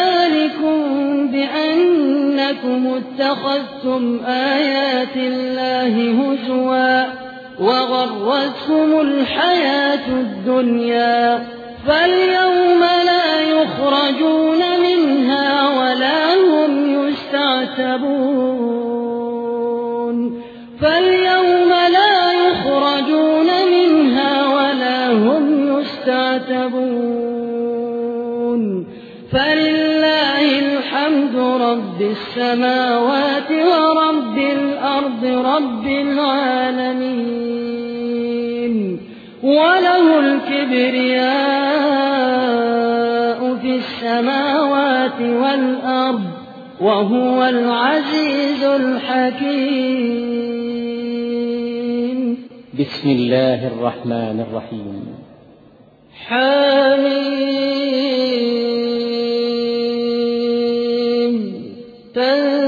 ذلكم بأنكم اتخذتم آيات الله هزوا وغرتكم الحياة الدنيا فاليوم لا يخرجون منها ولا هم يستعتبون فاليوم لا يخرجون منها ولا هم يستعتبون فلله الحمد رب السماوات ورب الأرض رب العالمين وله الكبرياء في السماوات والأرض وهو العزيز الحكيم. بسم الله الرحمن الرحيم. حميم